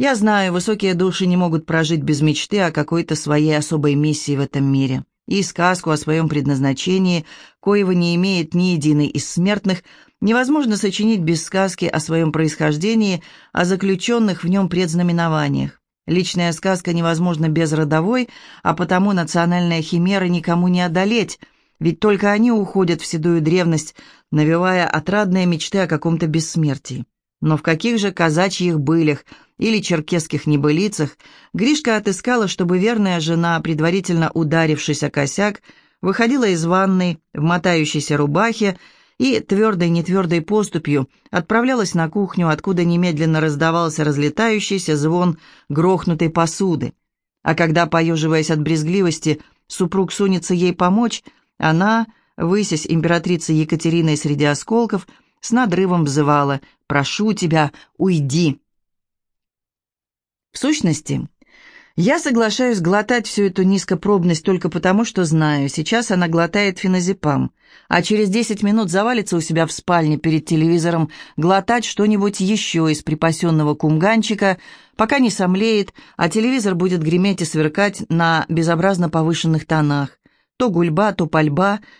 Я знаю, высокие души не могут прожить без мечты о какой-то своей особой миссии в этом мире. И сказку о своем предназначении, коего не имеет ни единый из смертных, невозможно сочинить без сказки о своем происхождении, о заключенных в нем предзнаменованиях. Личная сказка невозможна без родовой, а потому национальная химера никому не одолеть, ведь только они уходят в седую древность, навевая отрадные мечты о каком-то бессмертии. Но в каких же казачьих былях или черкесских небылицах Гришка отыскала, чтобы верная жена, предварительно ударившись о косяк, выходила из ванной в мотающейся рубахе и твердой-нетвердой поступью отправлялась на кухню, откуда немедленно раздавался разлетающийся звон грохнутой посуды. А когда, поеживаясь от брезгливости, супруг сунется ей помочь, она, высясь императрицей Екатериной среди осколков, с надрывом взывала «Прошу тебя, уйди!». В сущности, я соглашаюсь глотать всю эту низкопробность только потому, что знаю, сейчас она глотает феназепам, а через 10 минут завалится у себя в спальне перед телевизором глотать что-нибудь еще из припасенного кумганчика, пока не сомлеет, а телевизор будет греметь и сверкать на безобразно повышенных тонах. То гульба, то пальба —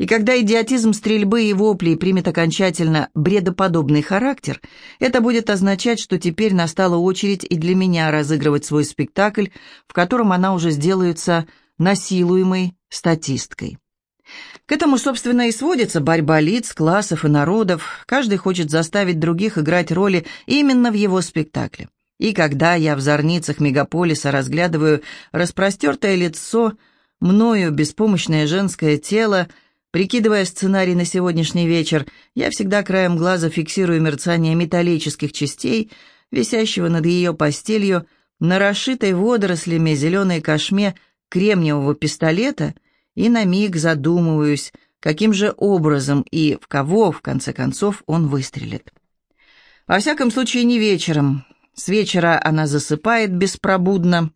и когда идиотизм стрельбы и воплей примет окончательно бредоподобный характер, это будет означать, что теперь настала очередь и для меня разыгрывать свой спектакль, в котором она уже сделается насилуемой статисткой. К этому, собственно, и сводится борьба лиц, классов и народов. Каждый хочет заставить других играть роли именно в его спектакле. И когда я в зорницах мегаполиса разглядываю распростертое лицо, мною беспомощное женское тело, Прикидывая сценарий на сегодняшний вечер, я всегда краем глаза фиксирую мерцание металлических частей, висящего над ее постелью, на расшитой водорослями зеленой кошме кремниевого пистолета и на миг задумываюсь, каким же образом и в кого, в конце концов, он выстрелит. Во всяком случае, не вечером. С вечера она засыпает беспробудно,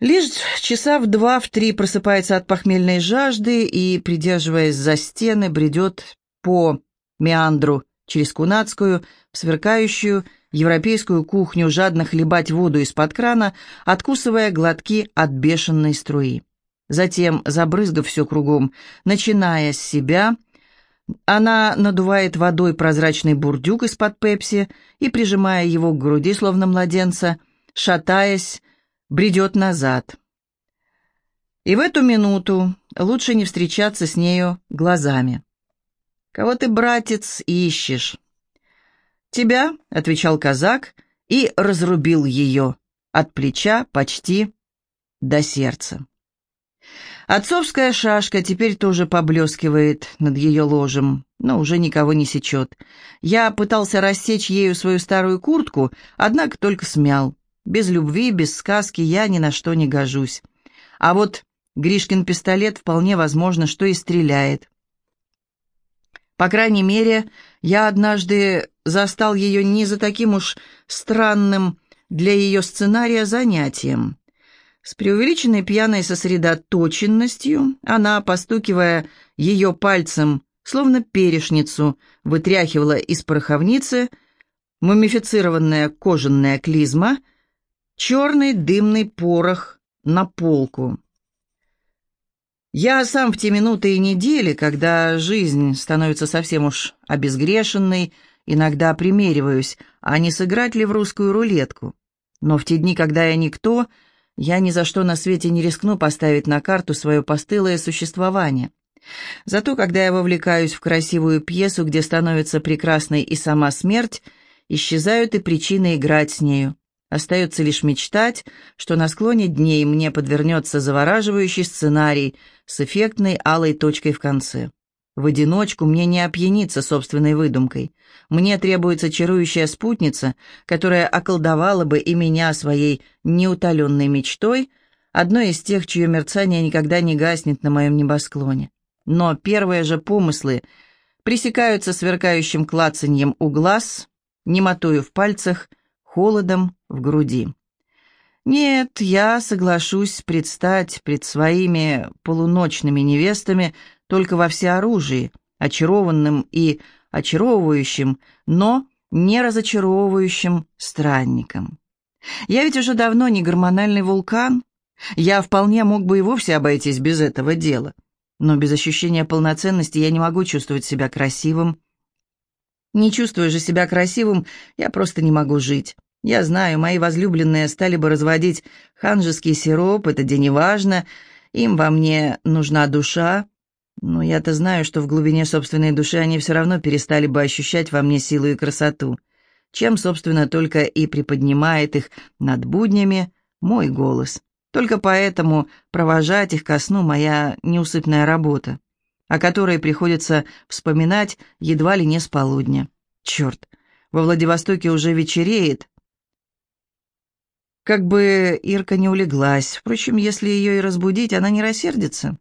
Лишь часа в два, в три просыпается от похмельной жажды и, придерживаясь за стены, бредет по меандру через Кунацкую в сверкающую европейскую кухню, жадно хлебать воду из-под крана, откусывая глотки от бешеной струи. Затем, забрызгав все кругом, начиная с себя, она надувает водой прозрачный бурдюк из-под пепси и, прижимая его к груди, словно младенца, шатаясь, бредет назад. И в эту минуту лучше не встречаться с нею глазами. «Кого ты, братец, ищешь?» «Тебя», — отвечал казак и разрубил ее от плеча почти до сердца. Отцовская шашка теперь тоже поблескивает над ее ложем, но уже никого не сечет. Я пытался рассечь ею свою старую куртку, однако только смял. Без любви, без сказки я ни на что не гожусь. А вот Гришкин пистолет вполне возможно, что и стреляет. По крайней мере, я однажды застал ее не за таким уж странным для ее сценария занятием. С преувеличенной пьяной сосредоточенностью она, постукивая ее пальцем, словно перешницу, вытряхивала из пороховницы мумифицированная кожаная клизма — черный дымный порох на полку. Я сам в те минуты и недели, когда жизнь становится совсем уж обезгрешенной, иногда примериваюсь, а не сыграть ли в русскую рулетку. Но в те дни, когда я никто, я ни за что на свете не рискну поставить на карту свое постылое существование. Зато, когда я вовлекаюсь в красивую пьесу, где становится прекрасной и сама смерть, исчезают и причины играть с нею. Остается лишь мечтать, что на склоне дней мне подвернется завораживающий сценарий с эффектной алой точкой в конце. В одиночку мне не опьяниться собственной выдумкой. Мне требуется чарующая спутница, которая околдовала бы и меня своей неутоленной мечтой, одной из тех, чье мерцание никогда не гаснет на моем небосклоне. Но первые же помыслы пресекаются сверкающим клацаньем у глаз, немотою в пальцах — холодом в груди. Нет, я соглашусь предстать пред своими полуночными невестами только во всеоружии, очарованным и очаровывающим, но не разочаровывающим странником. Я ведь уже давно не гормональный вулкан. Я вполне мог бы и вовсе обойтись без этого дела. Но без ощущения полноценности я не могу чувствовать себя красивым. Не чувствуя же себя красивым, я просто не могу жить. Я знаю, мои возлюбленные стали бы разводить ханжеский сироп, это не важно, им во мне нужна душа, но я-то знаю, что в глубине собственной души они все равно перестали бы ощущать во мне силу и красоту, чем, собственно, только и приподнимает их над буднями мой голос. Только поэтому провожать их ко сну моя неусыпная работа, о которой приходится вспоминать едва ли не с полудня. Черт, во Владивостоке уже вечереет. Как бы Ирка не улеглась, впрочем, если ее и разбудить, она не рассердится.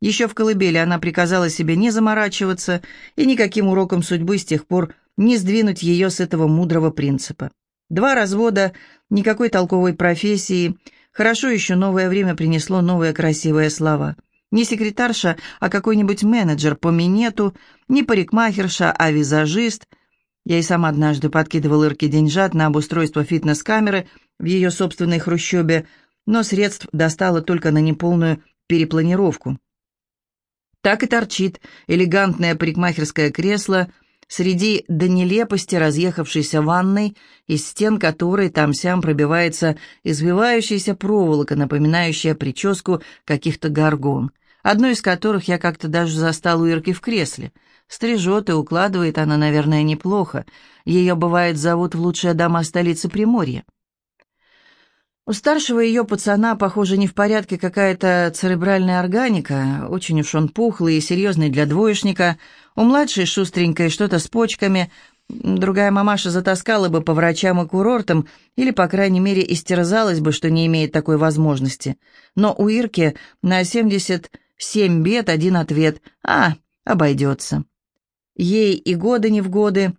Еще в колыбели она приказала себе не заморачиваться и никаким уроком судьбы с тех пор не сдвинуть ее с этого мудрого принципа. Два развода, никакой толковой профессии. Хорошо еще новое время принесло новые красивые слова. Не секретарша, а какой-нибудь менеджер по минету, не парикмахерша, а визажист. Я и сам однажды подкидывал Ирке деньжат на обустройство фитнес-камеры в ее собственной хрущебе, но средств достало только на неполную перепланировку. Так и торчит элегантное парикмахерское кресло среди до нелепости разъехавшейся ванной, из стен которой там-сям пробивается извивающаяся проволока, напоминающая прическу каких-то горгон, одну из которых я как-то даже застал у Ирки в кресле. Стрижет и укладывает она, наверное, неплохо. Ее, бывает, зовут в лучшие дома столицы Приморья. У старшего ее пацана, похоже, не в порядке какая-то церебральная органика, очень уж он пухлый и серьезный для двоечника. У младшей шустренькой что-то с почками. Другая мамаша затаскала бы по врачам и курортам, или, по крайней мере, истерзалась бы, что не имеет такой возможности. Но у Ирки на 77 бед один ответ «А, обойдется». Ей и годы не в годы,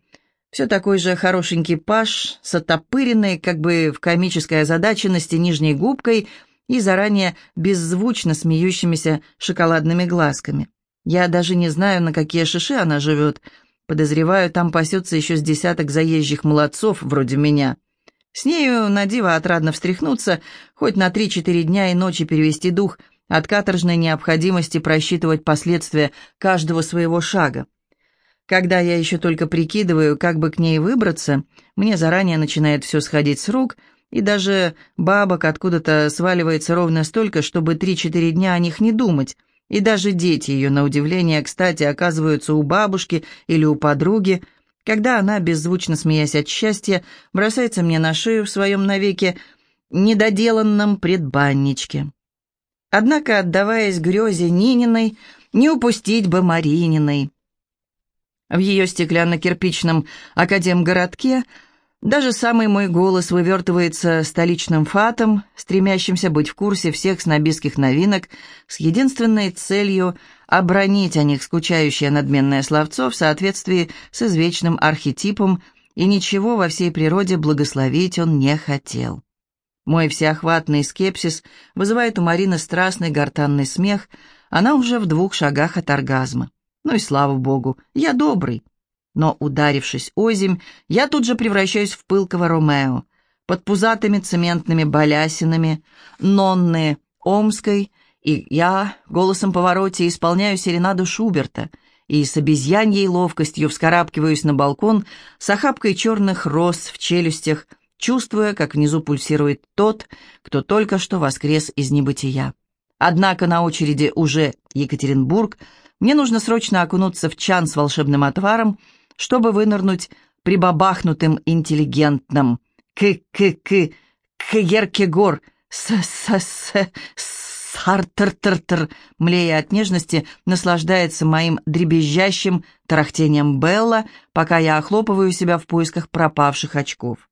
все такой же хорошенький паш с отопыренной, как бы в комической озадаченности, нижней губкой и заранее беззвучно смеющимися шоколадными глазками. Я даже не знаю, на какие шиши она живет. Подозреваю, там пасется еще с десяток заезжих молодцов, вроде меня. С нею на диво отрадно встряхнуться, хоть на три-четыре дня и ночи перевести дух от каторжной необходимости просчитывать последствия каждого своего шага. Когда я еще только прикидываю, как бы к ней выбраться, мне заранее начинает все сходить с рук, и даже бабок откуда-то сваливается ровно столько, чтобы три-четыре дня о них не думать. И даже дети ее, на удивление, кстати, оказываются у бабушки или у подруги, когда она, беззвучно смеясь от счастья, бросается мне на шею в своем навеке недоделанном предбанничке. Однако, отдаваясь грезе Нининой, не упустить бы Марининой. В ее стеклянно-кирпичном академгородке даже самый мой голос вывертывается столичным фатом, стремящимся быть в курсе всех снобистских новинок, с единственной целью обронить о них скучающее надменное словцо в соответствии с извечным архетипом, и ничего во всей природе благословить он не хотел. Мой всеохватный скепсис вызывает у Марины страстный гортанный смех, она уже в двух шагах от оргазма. Ну и слава богу, я добрый. Но, ударившись озимь, я тут же превращаюсь в пылкого Ромео. Под пузатыми цементными балясинами, нонны Омской, и я голосом повороте исполняю серенаду Шуберта и с обезьяньей ловкостью вскарабкиваюсь на балкон с охапкой черных роз в челюстях, чувствуя, как внизу пульсирует тот, кто только что воскрес из небытия. Однако на очереди уже Екатеринбург — мне нужно срочно окунуться в чан с волшебным отваром, чтобы вынырнуть прибабахнутым интеллигентным. К-к-к, к-еркегор, с-с-с, сартр-тр-тр, млея от нежности, наслаждается моим дребезжащим тарахтением Белла, пока я охлопываю себя в поисках пропавших очков.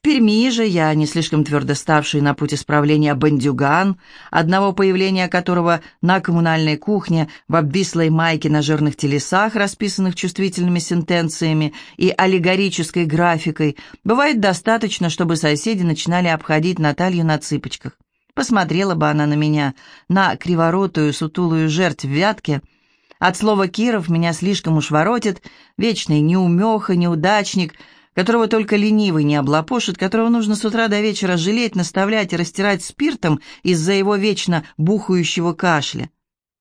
В Перми же я, не слишком твердо ставший на путь исправления бандюган, одного появления которого на коммунальной кухне в обвислой майке на жирных телесах, расписанных чувствительными сентенциями и аллегорической графикой, бывает достаточно, чтобы соседи начинали обходить Наталью на цыпочках. Посмотрела бы она на меня, на криворотую сутулую жертв вятки, От слова «Киров» меня слишком уж воротит, вечный неумеха, неудачник, которого только ленивый не облапошит, которого нужно с утра до вечера жалеть, наставлять и растирать спиртом из-за его вечно бухающего кашля.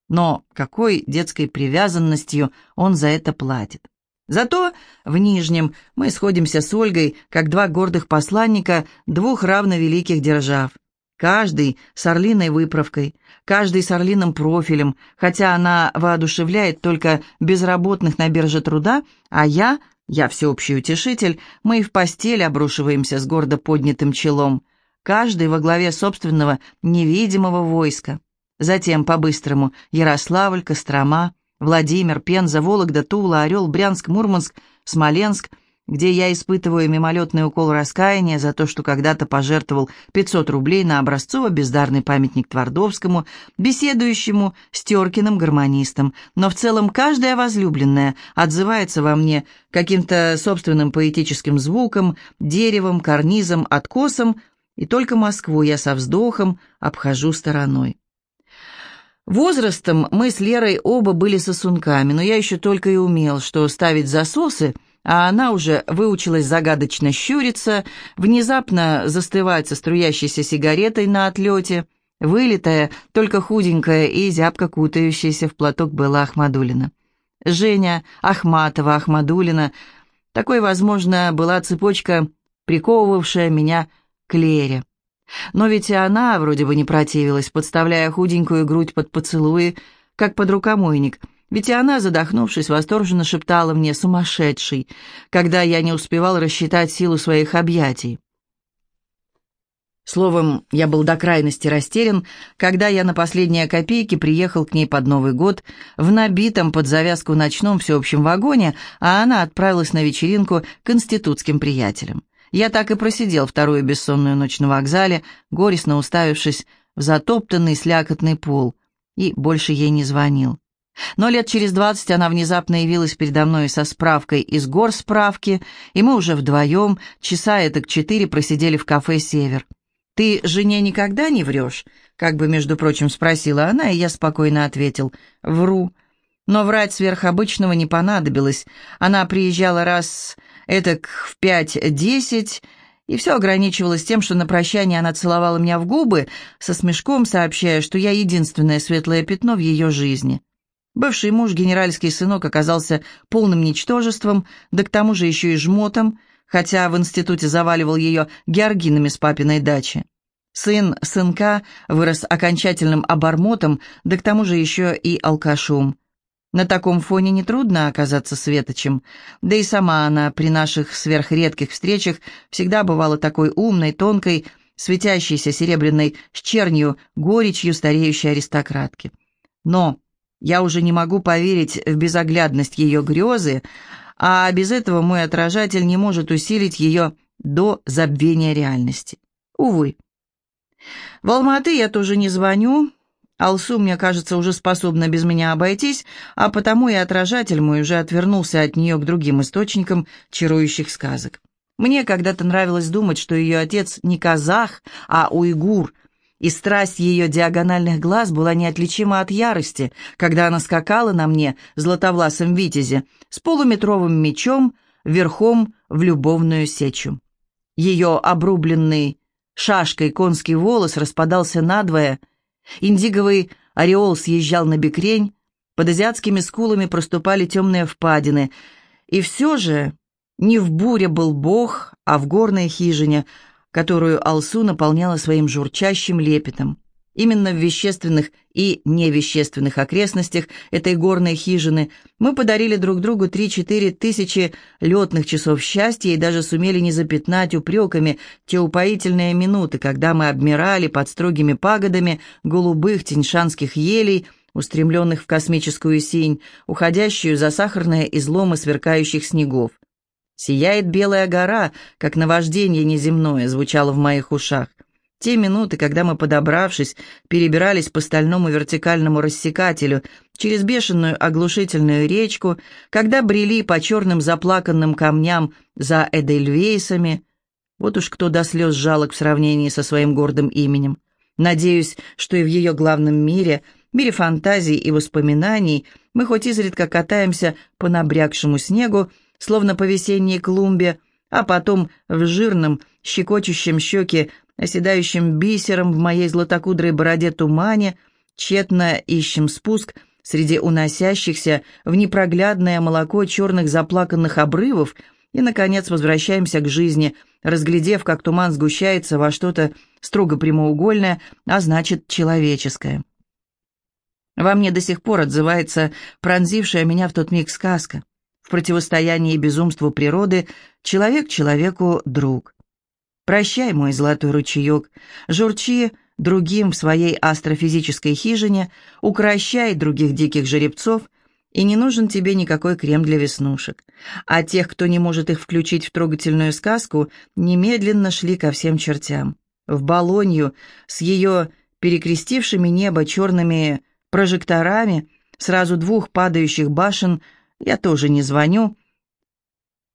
Но какой детской привязанностью он за это платит? Зато в Нижнем мы сходимся с Ольгой, как два гордых посланника двух равновеликих держав. Каждый с орлиной выправкой, каждый с орлиным профилем, хотя она воодушевляет только безработных на бирже труда, а я, я всеобщий утешитель, мы и в постель обрушиваемся с гордо поднятым челом, каждый во главе собственного невидимого войска. Затем, по-быстрому, Ярославль, Кострома, Владимир, Пенза, Вологда, Тула, Орел, Брянск, Мурманск, Смоленск, где я испытываю мимолетный укол раскаяния за то, что когда-то пожертвовал 500 рублей на Образцово-бездарный памятник Твардовскому, беседующему с Теркиным гармонистом. Но в целом каждая возлюбленная отзывается во мне каким-то собственным поэтическим звуком, деревом, карнизом, откосом, и только Москву я со вздохом обхожу стороной. Возрастом мы с Лерой оба были сосунками, но я еще только и умел, что ставить засосы, а она уже выучилась загадочно щуриться, внезапно застывать со струящейся сигаретой на отлете, вылитая, только худенькая и зябко кутающаяся в платок была Ахмадулина. Женя, Ахматова, Ахмадулина. Такой, возможно, была цепочка, приковывавшая меня к Лере. Но ведь и она вроде бы не противилась, подставляя худенькую грудь под поцелуи, как под рукомойник. Ведь и она, задохнувшись, восторженно шептала мне «сумасшедший», когда я не успевал рассчитать силу своих объятий. Словом, я был до крайности растерян, когда я на последние копейки приехал к ней под Новый год в набитом под завязку ночном всеобщем вагоне, а она отправилась на вечеринку к институтским приятелям. Я так и просидел вторую бессонную ночь на вокзале, горестно уставившись в затоптанный слякотный пол, и больше ей не звонил. Но лет через двадцать она внезапно явилась передо мной со справкой из гор справки, и мы уже вдвоем, часа это к четыре, просидели в кафе «Север». «Ты жене никогда не врешь?» Как бы, между прочим, спросила она, и я спокойно ответил. «Вру». Но врать сверхобычного не понадобилось. Она приезжала раз этак в пять-десять, и все ограничивалось тем, что на прощание она целовала меня в губы, со смешком сообщая, что я единственное светлое пятно в ее жизни. Бывший муж, генеральский сынок, оказался полным ничтожеством, да к тому же еще и жмотом, хотя в институте заваливал ее георгинами с папиной дачи. Сын сынка вырос окончательным обормотом, да к тому же еще и алкашом. На таком фоне нетрудно оказаться светочем, да и сама она при наших сверхредких встречах всегда бывала такой умной, тонкой, светящейся серебряной с чернью, горечью стареющей аристократки. Но я уже не могу поверить в безоглядность ее грезы, а без этого мой отражатель не может усилить ее до забвения реальности. Увы. В Алматы я тоже не звоню, Алсу, мне кажется, уже способна без меня обойтись, а потому и отражатель мой уже отвернулся от нее к другим источникам чарующих сказок. Мне когда-то нравилось думать, что ее отец не казах, а уйгур, и страсть ее диагональных глаз была неотличима от ярости, когда она скакала на мне, златовласом витязе, с полуметровым мечом, верхом в любовную сечу. Ее обрубленный шашкой конский волос распадался надвое, Индиговый ореол съезжал на бекрень, под азиатскими скулами проступали темные впадины. И все же не в буре был бог, а в горной хижине, которую Алсу наполняла своим журчащим лепетом. Именно в вещественных и невещественных окрестностях этой горной хижины мы подарили друг другу 3-4 тысячи летных часов счастья и даже сумели не запятнать упреками те упоительные минуты, когда мы обмирали под строгими пагодами голубых теньшанских елей, устремленных в космическую синь, уходящую за сахарные изломы сверкающих снегов. «Сияет белая гора, как наваждение неземное», звучало в моих ушах. Те минуты, когда мы, подобравшись, перебирались по стальному вертикальному рассекателю через бешеную оглушительную речку, когда брели по черным заплаканным камням за Эдельвейсами, вот уж кто до слез жалок в сравнении со своим гордым именем. Надеюсь, что и в ее главном мире мире фантазий и воспоминаний мы хоть изредка катаемся по набрякшему снегу, словно по весенней клумбе, а потом в жирном, щекочущем щеке, оседающем бисером в моей златокудрой бороде тумане, тщетно ищем спуск среди уносящихся в непроглядное молоко черных заплаканных обрывов и, наконец, возвращаемся к жизни, разглядев, как туман сгущается во что-то строго прямоугольное, а значит, человеческое. Во мне до сих пор отзывается пронзившая меня в тот миг сказка. В противостоянии безумству природы человек человеку друг. Прощай, мой золотой ручеек, журчи другим в своей астрофизической хижине, укращай других диких жеребцов, и не нужен тебе никакой крем для веснушек. А тех, кто не может их включить в трогательную сказку, немедленно шли ко всем чертям. В Болонью с ее перекрестившими небо черными прожекторами, сразу двух падающих башен – я тоже не звоню.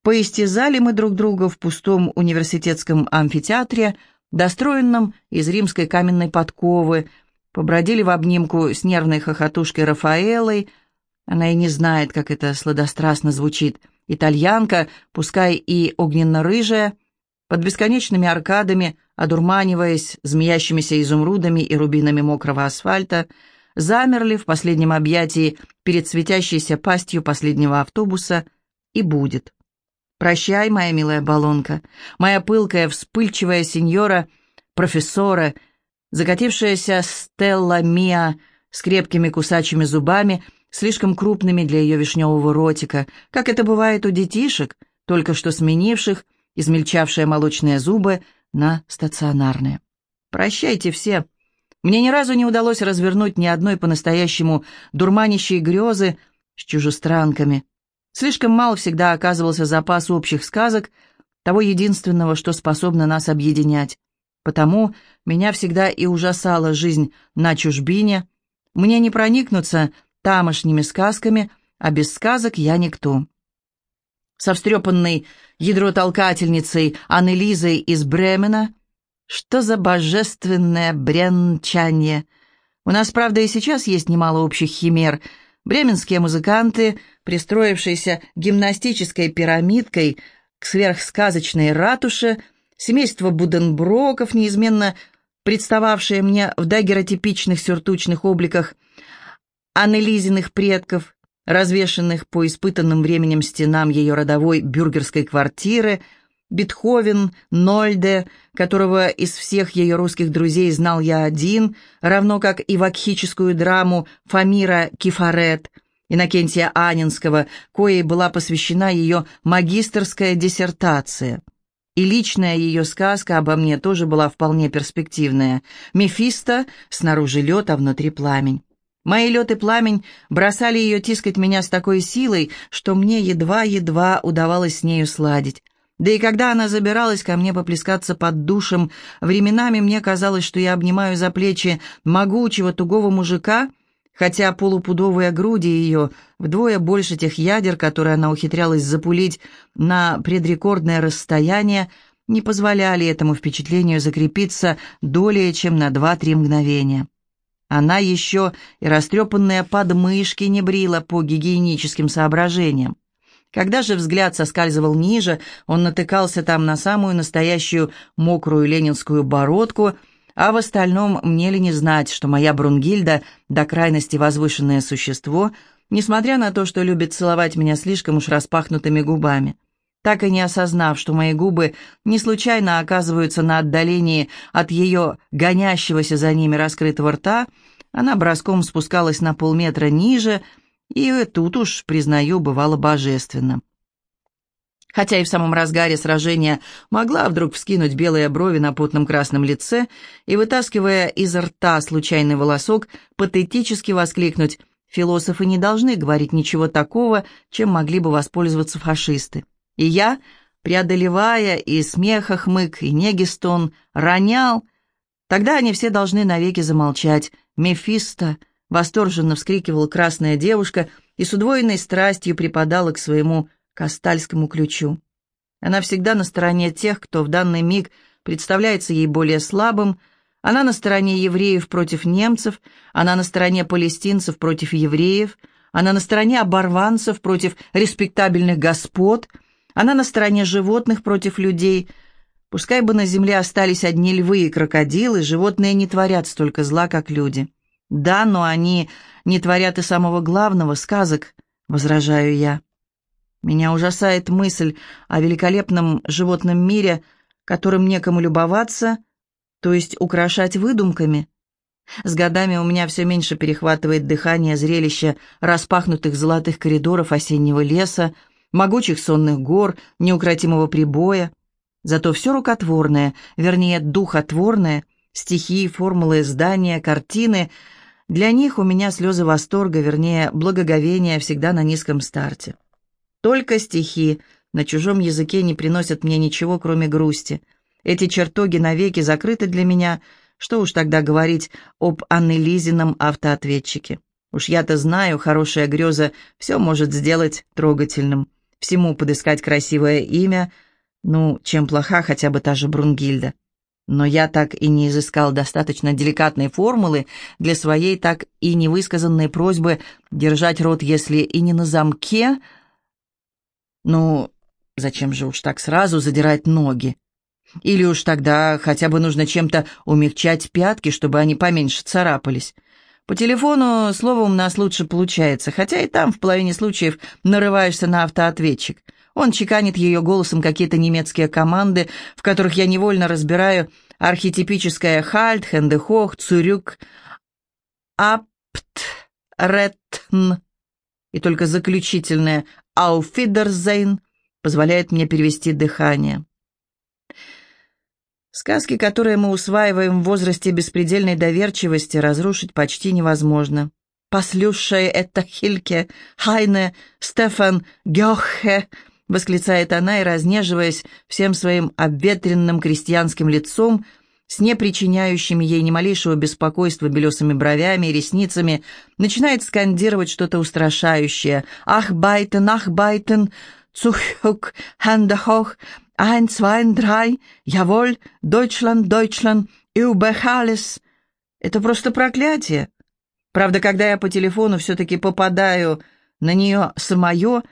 Поистязали мы друг друга в пустом университетском амфитеатре, достроенном из римской каменной подковы, побродили в обнимку с нервной хохотушкой Рафаэлой. Она и не знает, как это сладострастно звучит. Итальянка, пускай и огненно-рыжая, под бесконечными аркадами, одурманиваясь змеящимися изумрудами и рубинами мокрого асфальта, замерли в последнем объятии перед светящейся пастью последнего автобуса и будет. Прощай, моя милая баллонка, моя пылкая, вспыльчивая сеньора, профессора, закатившаяся Стелла Миа с крепкими кусачими зубами, слишком крупными для ее вишневого ротика, как это бывает у детишек, только что сменивших измельчавшие молочные зубы на стационарные. Прощайте все, мне ни разу не удалось развернуть ни одной по-настоящему дурманящей грезы с чужестранками. Слишком мало всегда оказывался запас общих сказок, того единственного, что способно нас объединять. Потому меня всегда и ужасала жизнь на чужбине. Мне не проникнуться тамошними сказками, а без сказок я никто. Со встрепанной ядротолкательницей Аннелизой из Бремена — что за божественное бренчание! У нас, правда, и сейчас есть немало общих химер. Бременские музыканты, пристроившиеся гимнастической пирамидкой к сверхсказочной ратуше, семейство Буденброков, неизменно представавшее мне в дагеротипичных сюртучных обликах Аннелизиных предков, развешанных по испытанным временем стенам ее родовой бюргерской квартиры — Бетховен, Нольде, которого из всех ее русских друзей знал я один, равно как и вакхическую драму Фамира Кифарет, Иннокентия Анинского, коей была посвящена ее магистерская диссертация. И личная ее сказка обо мне тоже была вполне перспективная. Мефисто, снаружи лед, а внутри пламень. Мои лед и пламень бросали ее тискать меня с такой силой, что мне едва-едва удавалось с нею сладить. Да и когда она забиралась ко мне поплескаться под душем, временами мне казалось, что я обнимаю за плечи могучего тугого мужика, хотя полупудовые груди ее, вдвое больше тех ядер, которые она ухитрялась запулить на предрекордное расстояние, не позволяли этому впечатлению закрепиться долее, чем на два-три мгновения. Она еще и растрепанные подмышки не брила по гигиеническим соображениям. Когда же взгляд соскальзывал ниже, он натыкался там на самую настоящую мокрую ленинскую бородку, а в остальном мне ли не знать, что моя Брунгильда до крайности возвышенное существо, несмотря на то, что любит целовать меня слишком уж распахнутыми губами. Так и не осознав, что мои губы не случайно оказываются на отдалении от ее гонящегося за ними раскрытого рта, она броском спускалась на полметра ниже — и тут уж, признаю, бывало божественно. Хотя и в самом разгаре сражения могла вдруг вскинуть белые брови на потном красном лице и, вытаскивая из рта случайный волосок, патетически воскликнуть «Философы не должны говорить ничего такого, чем могли бы воспользоваться фашисты». И я, преодолевая и смеха хмык, и неги стон, ронял, тогда они все должны навеки замолчать. «Мефисто!» Восторженно вскрикивала красная девушка и с удвоенной страстью припадала к своему кастальскому ключу. Она всегда на стороне тех, кто в данный миг представляется ей более слабым, Она на стороне евреев против немцев, она на стороне палестинцев против евреев, она на стороне оборванцев против респектабельных господ, она на стороне животных против людей. Пускай бы на земле остались одни львы и крокодилы, животные не творят столько зла, как люди. Да, но они не творят и самого главного, сказок, возражаю я. Меня ужасает мысль о великолепном животном мире, которым некому любоваться — то есть украшать выдумками. С годами у меня все меньше перехватывает дыхание зрелища распахнутых золотых коридоров осеннего леса, могучих сонных гор, неукротимого прибоя. Зато все рукотворное, вернее, духотворное, стихи, формулы, здания, картины — для них у меня слезы восторга, вернее, благоговения всегда на низком старте. Только стихи на чужом языке не приносят мне ничего, кроме грусти — эти чертоги навеки закрыты для меня. Что уж тогда говорить об Аннелизином автоответчике. Уж я-то знаю, хорошая греза все может сделать трогательным. Всему подыскать красивое имя. Ну, чем плоха хотя бы та же Брунгильда. Но я так и не изыскал достаточно деликатной формулы для своей так и невысказанной просьбы держать рот, если и не на замке. Ну, зачем же уж так сразу задирать ноги? Или уж тогда хотя бы нужно чем-то умягчать пятки, чтобы они поменьше царапались. По телефону слово у нас лучше получается, хотя и там в половине случаев нарываешься на автоответчик. Он чеканит ее голосом какие-то немецкие команды, в которых я невольно разбираю архетипическое «хальт», «хендехох», «цурюк», «апт», «ретн» и только заключительное «ауфидерзейн» позволяет мне перевести дыхание. Сказки, которые мы усваиваем в возрасте беспредельной доверчивости, разрушить почти невозможно. «Послюшая это Хильке, Хайне, Стефан, Гёхе!» — восклицает она и, разнеживаясь всем своим обветренным крестьянским лицом, с не причиняющими ей ни малейшего беспокойства белесыми бровями и ресницами, начинает скандировать что-то устрашающее. «Ах, байтен, ах, байтен, цухюк, хендахох, Ein, zwei, drei, jawohl, Deutschland, Deutschland, Überhales. Это просто проклятие. Правда, когда я по телефону все-таки попадаю на нее самое,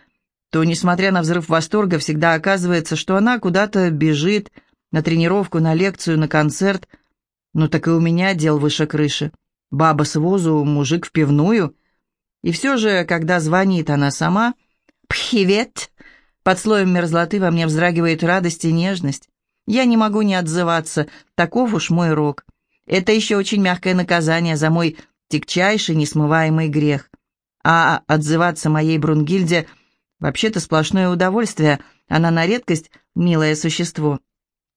то, несмотря на взрыв восторга, всегда оказывается, что она куда-то бежит, на тренировку, на лекцию, на концерт. Ну так и у меня дел выше крыши. Баба с возу, мужик в пивную. И все же, когда звонит она сама, «Пхивет!» Под слоем мерзлоты во мне вздрагивает радость и нежность. Я не могу не отзываться, таков уж мой рок. Это еще очень мягкое наказание за мой тягчайший, несмываемый грех. А отзываться моей Брунгильде вообще-то сплошное удовольствие, она на редкость милое существо.